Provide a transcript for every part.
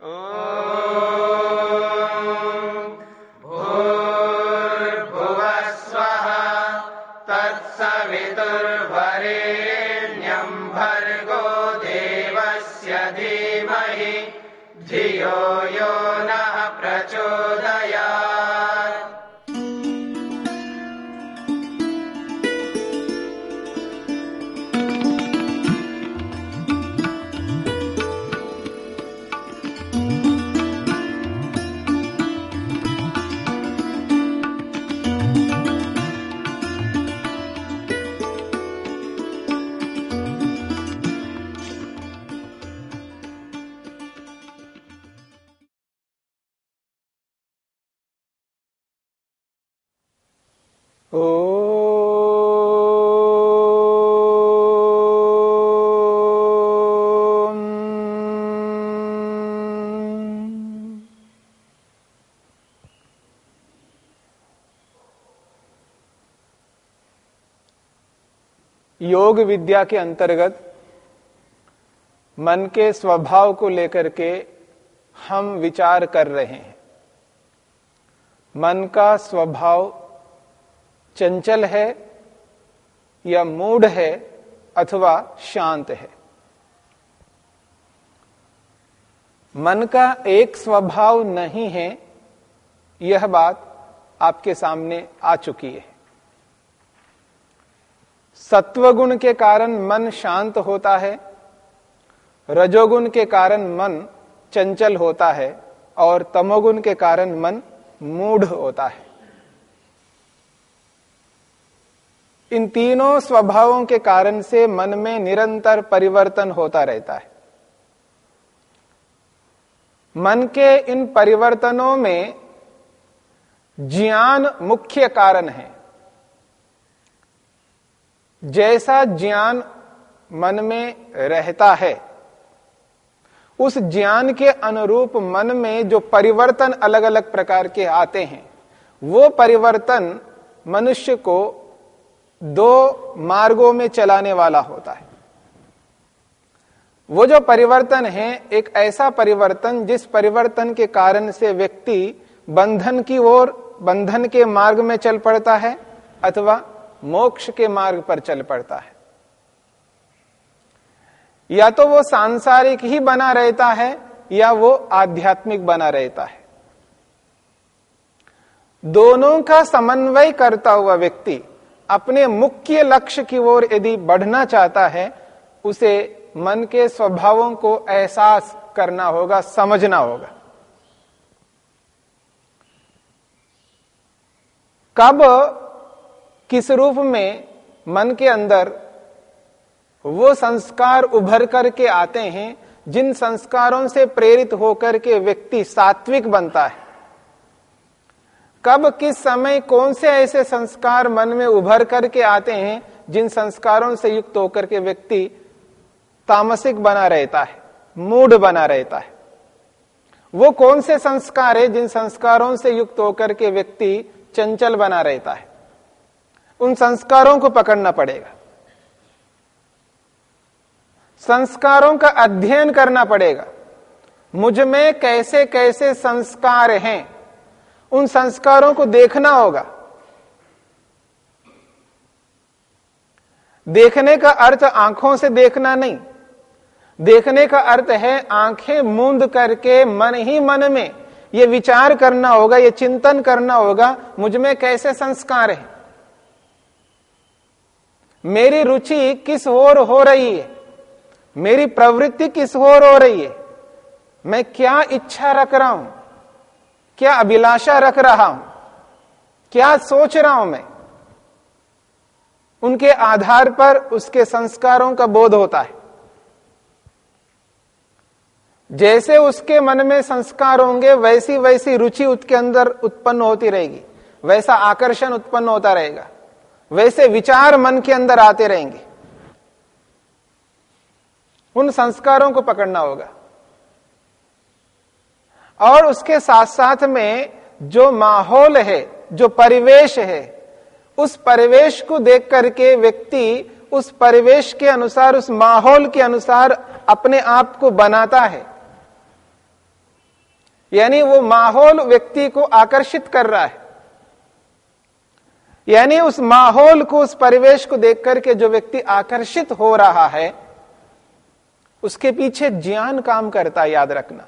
Oh. योग विद्या के अंतर्गत मन के स्वभाव को लेकर के हम विचार कर रहे हैं। मन का स्वभाव चंचल है या मूड है अथवा शांत है। मन का एक स्वभाव नहीं है, यह बात आपके सामने आ चुकी है। सत्वगुण के कारण मन शांत होता है, रजोगुण के कारण मन चंचल होता है और तमोगुण के कारण मन मूढ़ होता है। इन तीनों स्वभावों के कारण से मन में निरंतर परिवर्तन होता रहता है। मन के इन परिवर्तनों में ज्ञान मुख्य कारण है। जैसा ज्ञान मन में रहता है, उस ज्ञान के अनुरूप मन में जो परिवर्तन अलग अलग प्रकार के आते हैं, वो परिवर्तन मनुष्य को दो मार्गों में चलाने वाला होता है। वो जो परिवर्तन है, एक ऐसा परिवर्तन जिस परिवर्तन के कारण से व्यक्ति बंधन की ओर, बंधन के मार्ग में चल पड़ता है अथवा मोक्ष के मार्ग पर चल पड़ता है। या तो वो सांसारिक ही बना रहता है, या वो आध्यात्मिक बना रहता है। दोनों का समन्वय करता हुआ व्यक्ति अपने मुख्य लक्ष्य की ओर यदि बढ़ना चाहता है, उसे मन के स्वभावों को एहसास करना होगा, समझना होगा। कब, किस रूप में मन के अंदर वो संस्कार उभर करके आते हैं, जिन संस्कारों से प्रेरित होकर के व्यक्ति सात्विक बनता है? कब, किस समय, कौन से ऐसे संस्कार मन में उभर करके आते हैं, जिन संस्कारों से युक्त होकर के व्यक्ति तामसिक बना रहता है, मूड बना रहता है? वो कौन से संस्कार है, जिन संस्कारों से युक्त होकर के व्यक्ति चंचल बना रहता है? उन संस्कारों को पकड़ना पड़ेगा। संस्कारों का अध्ययन करना पड़ेगा। मुझमें कैसे कैसे संस्कार हैं? उन संस्कारों को देखना होगा। देखने का अर्थ आँखों से देखना नहीं। देखने का अर्थ है आँखें मूंद करके मन ही मन में ये विचार करना होगा, ये चिंतन करना होगा, मुझमें कैसे संस्कार है? मेरी रुचि किस ओर हो रही है? मेरी प्रवृत्ति किस ओर हो रही है? मैं क्या इच्छा रख रहा हूँ? क्या अभिलाषा रख रहा हूँ? क्या सोच रहा हूँ मैं? उनके आधार पर उसके संस्कारों का बोध होता है। जैसे उसके मन में संस्कार होंगे, वैसी वैसी रुचि उसके अंदर उत्पन्न होती रहेगी। वैसा आकर्षण उत्पन्न होता रहेगा। वैसे विचार मन के अंदर आते रहेंगे। उन संस्कारों को पकड़ना होगा। और उसके साथ साथ में जो माहौल है, जो परिवेश है, उस परिवेश को देख करके व्यक्ति उस परिवेश के अनुसार, उस माहौल के अनुसार अपने आप को बनाता है। यानी वो माहौल व्यक्ति को आकर्षित कर रहा है। यानी उस माहौल को, उस परिवेश को देख करके जो व्यक्ति आकर्षित हो रहा है, उसके पीछे ज्ञान काम करता है, याद रखना।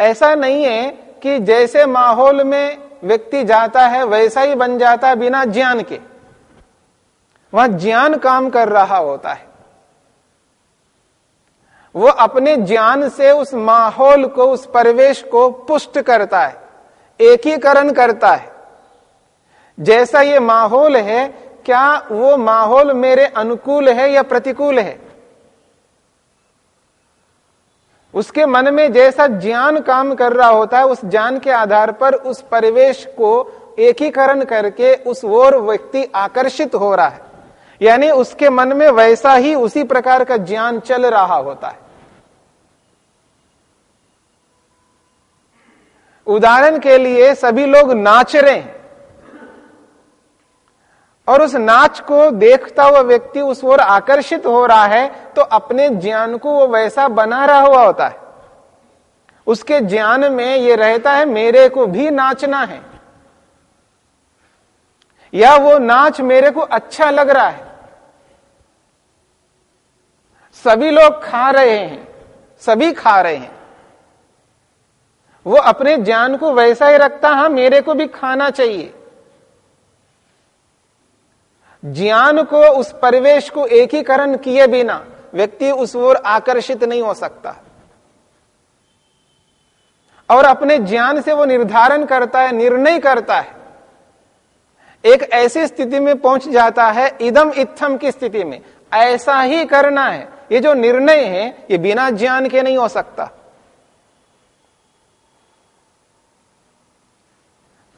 ऐसा नहीं है कि जैसे माहौल में व्यक्ति जाता है, वैसा ही बन जाता है बिना ज्ञान के। वहाँ ज्ञान काम कर रहा होता है। वो अपने ज्ञान से उस माहौल को, उस परिवेश को पुष्ट करता है, एकीकरण करता है। जैसा ये माहौल है, क्या वो माहौल मेरे अनुकूल है या प्रतिकूल है? उसके मन में जैसा ज्ञान काम कर रहा होता है, उस ज्ञान के आधार पर उस परिवेश को एकीकरण करके उस ओर व्यक्ति आकर्षित हो रहा है। यानी उसके मन में वैसा ही उसी प्रकार का ज्ञान चल रहा होता है। उदाहरण के लिए सभी लोग नाच रहे हैं। और उस नाच को देखता हुआ व्यक्ति उस ओर आकर्षित हो रहा है तो अपने ज्ञान को वो वैसा बना रहा हुआ होता है। उसके ज्ञान में ये रहता है, मेरे को भी नाचना है। या वो नाच मेरे को अच्छा लग रहा है। सभी लोग खा रहे हैं, सभी खा रहे हैं। वो अपने ज्ञान को वैसा ही रखता हाँ मेरे को भी खाना चाहिए। ज्ञान को, उस परिवेश को एकीकरण किए बिना व्यक्ति उस ओर आकर्षित नहीं हो सकता। और अपने ज्ञान से वो निर्धारण करता है, निर्णय करता है। एक ऐसी स्थिति में पहुँच जाता है, इदम इत्थम की स्थिति में। ऐसा ही करना है। ये जो निर्णय है, ये बिना ज्ञान के नहीं हो सकता।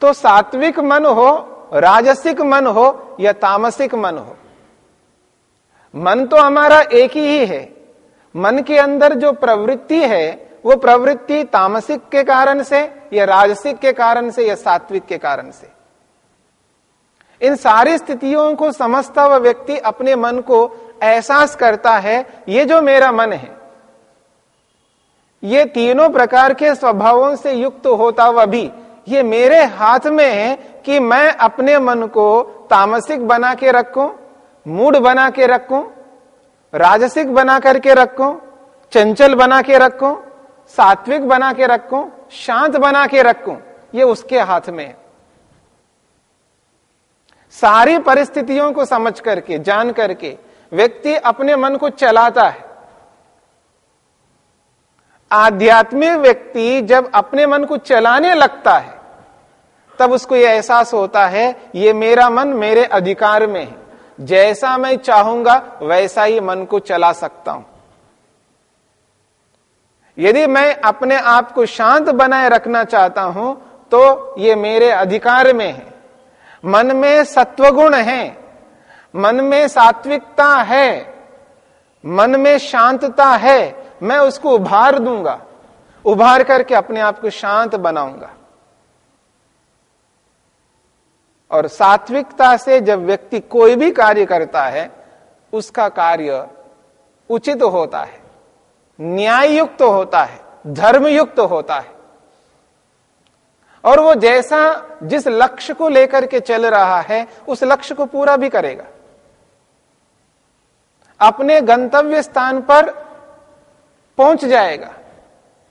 तो सात्विक मन हो राजसिक मन हो या तामसिक मन हो। मन तो हमारा एक ही है। मन के अंदर जो प्रवृत्ति है, वो प्रवृत्ति तामसिक के कारण से, या राजसिक के कारण से, या सात्विक के कारण से। इन सारी स्थितियों को समझता हुआ व्यक्ति अपने मन को एहसास करता है, ये जो मेरा मन है। ये तीनों प्रकार के स्वभावों से युक्त होता हुआ भी, ये मेरे हाथ में है कि मैं अपने मन को तामसिक बना के रखूँ, मूड बना के रखूँ, राजसिक बना करके रखूँ, चंचल बना के रखूँ, सात्विक बना के रखूँ, शांत बना के रखूँ, ये उसके हाथ में है। सारी परिस्थितियों को समझ करके, जान करके, व्यक्ति अपने मन को चलाता है। आध्यात्मिक व्यक्ति जब अपने मन को चलाने लगता है तब उसको यह एहसास होता है, ये मेरा मन मेरे अधिकार में है। जैसा मैं चाहूँगा, वैसा ही मन को चला सकता हूँ। यदि मैं अपने आप को शांत बनाए रखना चाहता हूँ तो ये मेरे अधिकार में है। मन में सत्वगुण है। मन में सात्विकता है। मन में शांतता है। मैं उसको उभार दूँगा। उभार करके अपने आप को शांत बनाऊँगा। और सात्विकता से जब व्यक्ति कोई भी कार्य करता है, उसका कार्य उचित तो होता है न्याय युक्त होता है धर्म युक्त होता है। और वो जैसा जिस लक्ष्य को लेकर के चल रहा है, उस लक्ष्य को पूरा भी करेगा। अपने गंतव्य स्थान पर पहुँच जाएगा,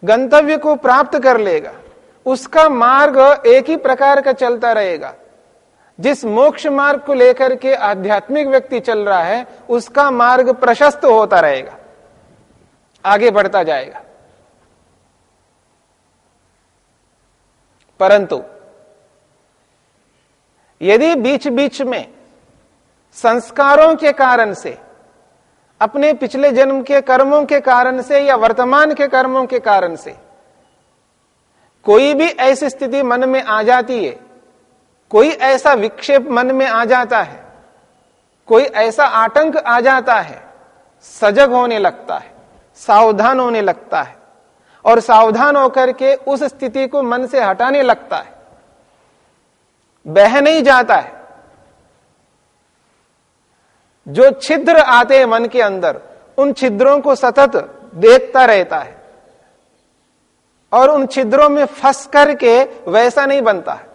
गंतव्य को प्राप्त कर लेगा, उसका मार्ग एक ही प्रकार का चलता रहेगा। जिस मोक्ष मार्ग को लेकर के आध्यात्मिक व्यक्ति चल रहा है, उसका मार्ग प्रशस्त होता रहेगा। आगे बढ़ता जाएगा। परंतु, यदि बीच बीच में संस्कारों के कारण से, अपने पिछले जन्म के कर्मों के कारण से या वर्तमान के कर्मों के कारण से, कोई भी ऐसी स्थिति मन में आ जाती है कोई ऐसा विक्षेप मन में आ जाता है, कोई ऐसा आतंक आ जाता है, सजग होने लगता है, सावधान होने लगता है, और सावधान होकर के उस स्थिति को मन से हटाने लगता है। बह नहीं जाता है। जो छिद्र आते हैं मन के अंदर, उन छिद्रों को सतत देखता रहता है, और उन छिद्रों में फंस करके वैसा नहीं बनता है।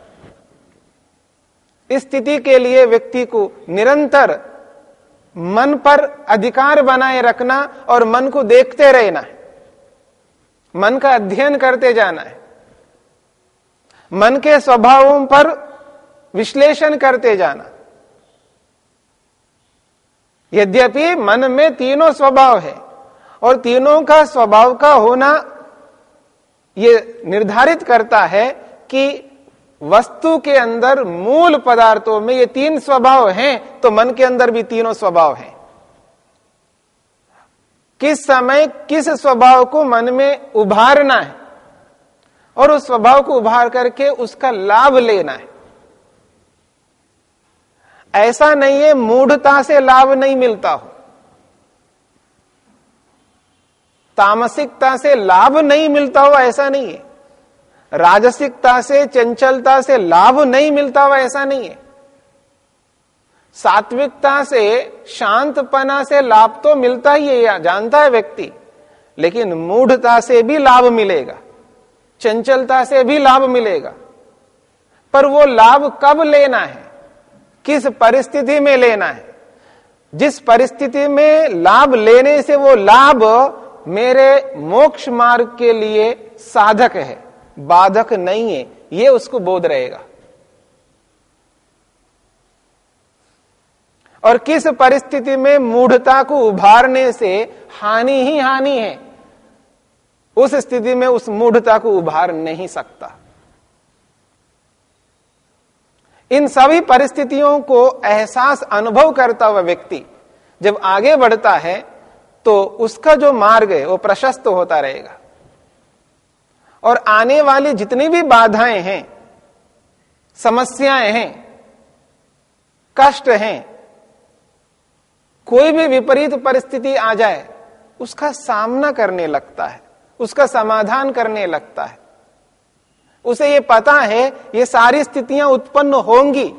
स्थिति के लिए व्यक्ति को निरंतर मन पर अधिकार बनाए रखना और मन को देखते रहना है। मन का अध्ययन करते जाना है। मन के स्वभावों पर विश्लेषण करते जाना। यद्यपि मन में तीनों स्वभाव है और तीनों का स्वभाव का होना यह निर्धारित करता है कि वस्तु के अंदर मूल पदार्थों में ये तीन स्वभाव हैं तो मन के अंदर भी तीनों स्वभाव हैं। किस समय किस स्वभाव को मन में उभारना है और उस स्वभाव को उभार करके उसका लाभ लेना है। ऐसा नहीं है, मूढ़ता से लाभ नहीं मिलता हो। तामसिकता से लाभ नहीं मिलता हो, ऐसा नहीं है। राजसिकता से, चंचलता से लाभ नहीं मिलता हुआ ऐसा नहीं है। सात्विकता से, शांतपना से लाभ तो मिलता ही है जानता है व्यक्ति, लेकिन मूढ़ता से भी लाभ मिलेगा, चंचलता से भी लाभ मिलेगा। पर वो लाभ कब लेना है? किस परिस्थिति में लेना है? जिस परिस्थिति में लाभ लेने से वो लाभ मेरे मोक्ष मार्ग के लिए साधक है। बाधक नहीं है, ये उसको बोध रहेगा। और किस परिस्थिति में मूढ़ता को उभारने से हानि ही हानि है, उस स्थिति में उस मूढ़ता को उभार नहीं सकता। इन सभी परिस्थितियों को एहसास अनुभव करता हुआ व्यक्ति जब आगे बढ़ता है तो उसका जो मार्ग है, वो प्रशस्त होता रहेगा। और आने वाली जितनी भी बाधाएँ हैं, समस्याएँ हैं, कष्ट हैं, कोई भी विपरीत परिस्थिति आ जाए, उसका सामना करने लगता है, उसका समाधान करने लगता है। उसे ये पता है, ये सारी स्थितियाँ उत्पन्न होंगी।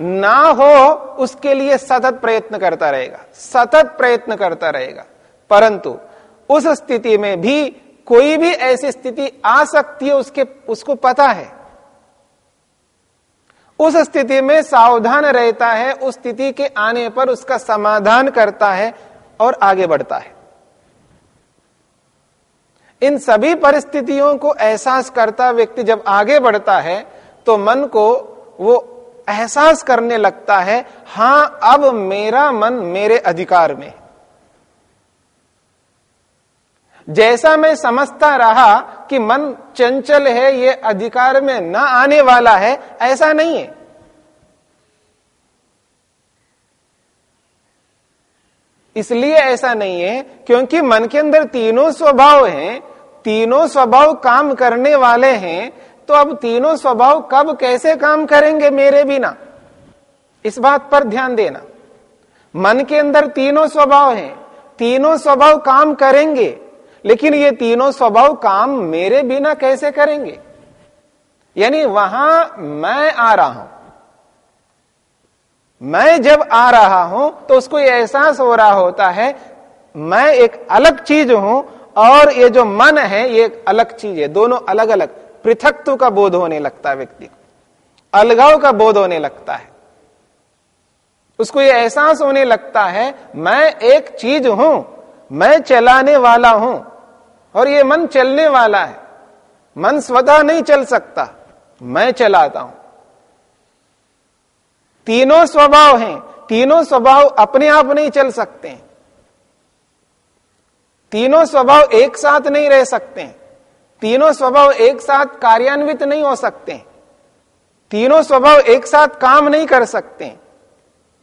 ना हो, उसके लिए सतत प्रयत्न करता रहेगा, सतत प्रयत्न करता रहेगा। परंतु उस स्थिति में भी कोई भी ऐसी स्थिति आ सकती है, उसके, उसको पता है। उस स्थिति में सावधान रहता है, उस स्थिति के आने पर उसका समाधान करता है और आगे बढ़ता है। इन सभी परिस्थितियों को एहसास करता व्यक्ति जब आगे बढ़ता है तो मन को वो एहसास करने लगता है, हाँ, अब मेरा मन मेरे अधिकार में जैसा मैं समझता रहा कि मन चंचल है, ये अधिकार में न आने वाला है, ऐसा नहीं है। इसलिए ऐसा नहीं है क्योंकि मन के अंदर तीनों स्वभाव हैं, तीनों स्वभाव काम करने वाले हैं तो अब तीनों स्वभाव कब कैसे काम करेंगे मेरे बिना? इस बात पर ध्यान देना। मन के अंदर तीनों स्वभाव हैं, तीनों स्वभाव काम करेंगे लेकिन ये तीनों स्वभाव काम मेरे बिना कैसे करेंगे? यानी वहाँ मैं आ रहा हूँ। मैं जब आ रहा हूँ तो उसको ये एहसास हो रहा होता है, मैं एक अलग चीज़ हूँ और ये जो मन है, ये एक अलग चीज़ है। दोनों अलग अलग पृथकत्व का बोध होने लगता है व्यक्ति को। अलगाव का बोध होने लगता है। उसको ये एहसास होने लगता है, मैं एक चीज़ हूँ, मैं चलाने वाला हूँ। और ये मन चलने वाला है। मन स्वतः नहीं चल सकता। मैं चलाता हूँ। तीनों स्वभाव हैं। तीनों स्वभाव अपने आप नहीं चल सकते तीनों स्वभाव एक साथ नहीं रह सकते तीनों स्वभाव एक साथ कार्यान्वित नहीं हो सकते तीनों स्वभाव एक साथ काम नहीं कर सकते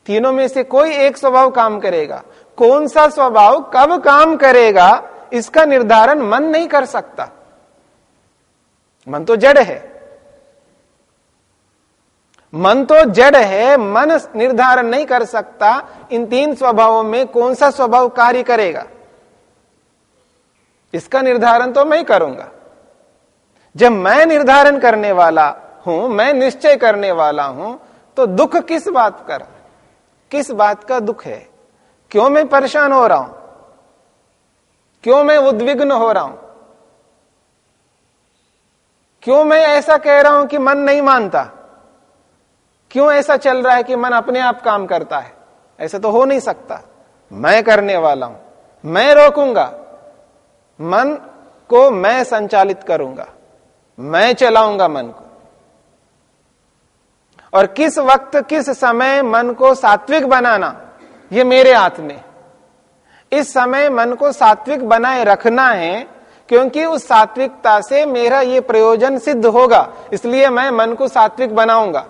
तीनों में से कोई एक स्वभाव काम करेगा। कौन सा स्वभाव कब काम करेगा? इसका निर्धारण मन नहीं कर सकता। मन तो जड़ है। मन तो जड़ है, मन निर्धारण नहीं कर सकता, इन तीन स्वभावों में कौन सा स्वभाव कार्य करेगा? इसका निर्धारण तो मैं करूँगा। जब मैं निर्धारण करने वाला हूँ, मैं निश्चय करने वाला हूँ तो दुख किस बात का किस बात का दुख है? क्यों मैं परेशान हो रहा हूँ? क्यों मैं उद्विग्न हो रहा हूँ? क्यों मैं ऐसा कह रहा हूँ कि मन नहीं मानता? क्यों ऐसा चल रहा है कि मन अपने आप काम करता है? ऐसा तो हो नहीं सकता। मैं करने वाला हूँ। मैं रोकूँगा। मन को मैं संचालित करूँगा। मैं चलाऊँगा मन को। और किस वक्त, किस समय मन को सात्विक बनाना यह मेरे हाथ में। इस समय मन को सात्विक बनाए रखना है, क्योंकि उस सात्विकता से मेरा यह प्रयोजन सिद्ध होगा, इसलिए मैं मन को सात्विक बनाऊँगा।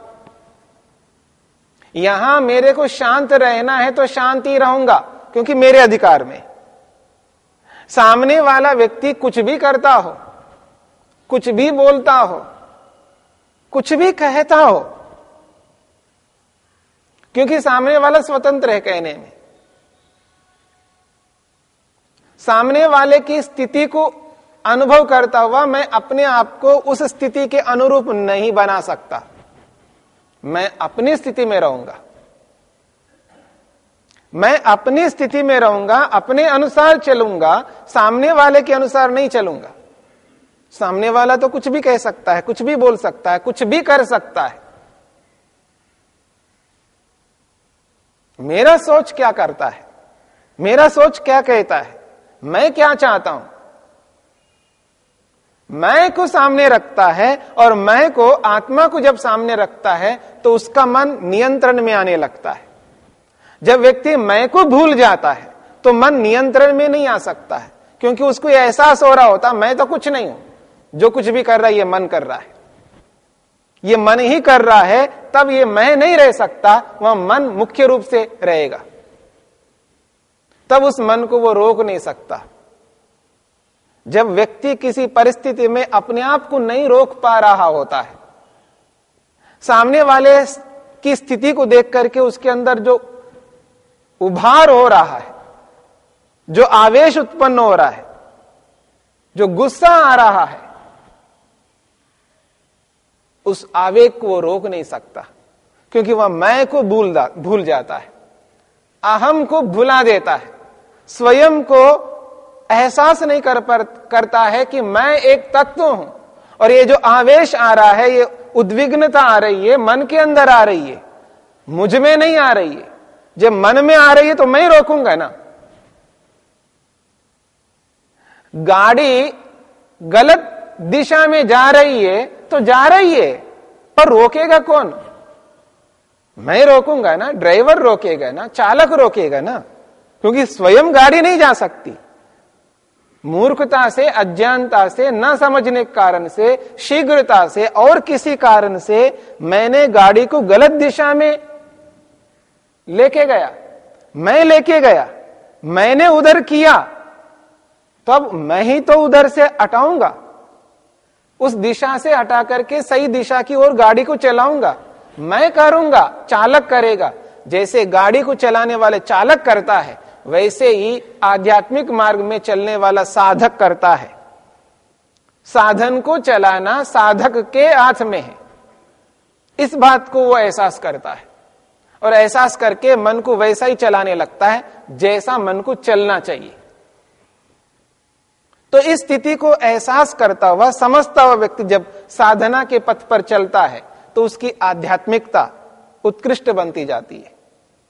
यहाँ मेरे को शांत रहना है तो शांति रहूँगा, क्योंकि मेरे अधिकार में। सामने वाला व्यक्ति कुछ भी करता हो, कुछ भी बोलता हो, कुछ भी कहता हो, क्योंकि सामने वाला स्वतंत्र है कहने में। सामने वाले की स्थिति को अनुभव करता हुआ मैं अपने आप को उस स्थिति के अनुरूप नहीं बना सकता। मैं अपनी स्थिति में रहूँगा। मैं अपनी स्थिति में रहूँगा, अपने अनुसार चलूँगा, सामने वाले के अनुसार नहीं चलूँगा। सामने वाला तो कुछ भी कह सकता है, कुछ भी बोल सकता है, कुछ भी कर सकता है। मेरा सोच क्या करता है? मेरा सोच क्या कहता है? मैं क्या चाहता हूँ? मैं को सामने रखता है और मैं को आत्मा को जब सामने रखता है तो उसका मन नियंत्रण में आने लगता है। जब व्यक्ति मैं को भूल जाता है तो मन नियंत्रण में नहीं आ सकता है, क्योंकि उसको एहसास हो रहा होता, मैं तो कुछ नहीं हूँ। जो कुछ भी कर रहा है, ये मन कर रहा है। ये मन ही कर रहा है, तब ये मैं नहीं रह सकता, वह मन मुख्य रूप से रहेगा। तब उस मन को वो रोक नहीं सकता। जब व्यक्ति किसी परिस्थिति में अपने आप को नहीं रोक पा रहा होता है, सामने वाले की स्थिति को देख करके उसके अंदर जो उभार हो रहा है, जो आवेश उत्पन्न हो रहा है, जो गुस्सा आ रहा है, उस आवेग को वो रोक नहीं सकता, क्योंकि वह मैं को भूल भूल जाता है, अहम को भुला देता है। स्वयं को एहसास नहीं कर पर, करता है कि मैं एक तत्व हूँ। और ये जो आवेश आ रहा है ये उद्विग्नता आ रही है मन के अंदर आ रही है मुझमें नहीं आ रही है। जब मन में आ रही है तो मैं ही रोकूँगा ना। गाड़ी गलत दिशा में जा रही है तो जा रही है पर रोकेगा कौन? मैं रोकूँगा ना ड्राइवर रोकेगा ना चालक रोकेगा ना। क्योंकि स्वयं गाड़ी नहीं जा सकती। मूर्खता से, अज्ञानता से, न समझने के कारण से, शीघ्रता से और किसी कारण से मैंने गाड़ी को गलत दिशा में लेके गया। मैं लेके गया। मैंने उधर किया। तब मैं ही तो उधर से हटाऊँगा। उस दिशा से हटा करके सही दिशा की ओर गाड़ी को चलाऊँगा। मैं करूँगा, चालक करेगा। जैसे गाड़ी को चलाने वाले चालक करता है वैसे ही आध्यात्मिक मार्ग में चलने वाला साधक करता है। साधन को चलाना साधक के हाथ में है। इस बात को वो एहसास करता है। और एहसास करके मन को वैसा ही चलाने लगता है, जैसा मन को चलना चाहिए। तो इस स्थिति को एहसास करता हुआ, समझता हुआ व्यक्ति जब साधना के पथ पर चलता है तो उसकी आध्यात्मिकता उत्कृष्ट बनती जाती है,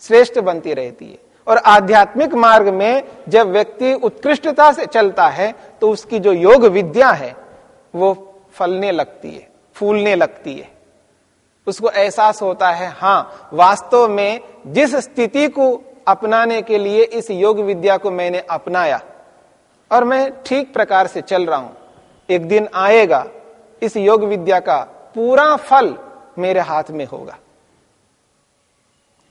श्रेष्ठ बनती रहती है। और आध्यात्मिक मार्ग में जब व्यक्ति उत्कृष्टता से चलता है तो उसकी जो योग विद्या है, वो फलने लगती है, फूलने लगती है। उसको एहसास होता है हाँ वास्तव में जिस स्थिति को अपनाने के लिए इस योग विद्या को मैंने अपनाया, और मैं ठीक प्रकार से चल रहा हूँ, एक दिन आएगा, इस योग विद्या का पूरा फल मेरे हाथ में होगा।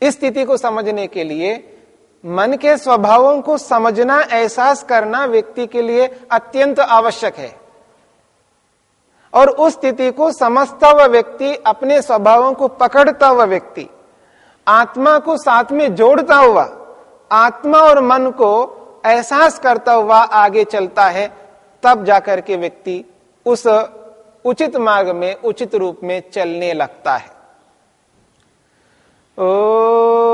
इस स्थिति को समझने के लिए मन के स्वभावों को समझना, एहसास करना व्यक्ति के लिए अत्यंत आवश्यक है। और उस स्थिति को समझता हुआ व्यक्ति, अपने स्वभावों को पकड़ता हुआ व्यक्ति, आत्मा को साथ में जोड़ता हुआ, आत्मा और मन को एहसास करता हुआ आगे चलता है, तब जाकर के व्यक्ति उस उचित मार्ग में, उचित रूप में चलने लगता है। ओ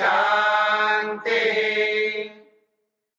Ciao.